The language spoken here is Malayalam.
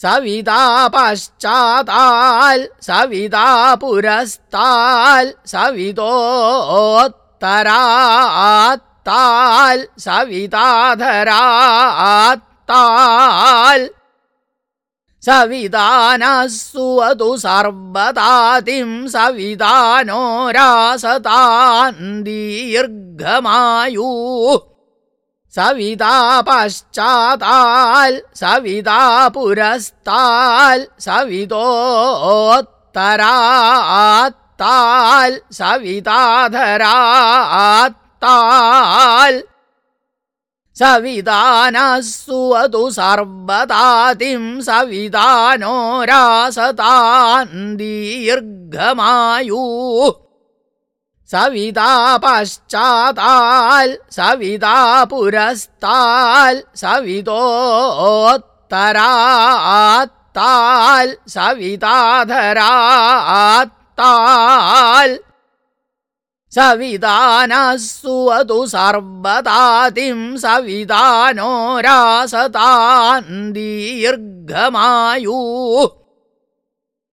സവിതാ പശ്ചാത്താൽ സവിതാ പുരസ്താൽ സവിതോത്തരാത്താൽ സവിതാധരാത്താൽ. സവിതാനസ്സുവതു സർവതാതിം സവിതാനോരാസതാൻ ദീർഘമായൂ സവിതാ പശ്ചാത്താൽ സവിതാ പുരസ്താൽ സവിതോത്തരാത്താൽ സവിതാധരാത്താൽ. സവിതാനസ്സുവതു സർവതാതിം സവിതാനോരാസതാൻ ദീർഘമായൂ സവിതാ പശ്ചാത്താൽ സവിതാ പുരസ്താൽ സവിതോത്തരാത്താൽ സവിതാധരാത്താൽ. സവിതാനസ്സുവതു സർവതാതിം സവിതാനോരാസതാൻ ദീർഘമായൂ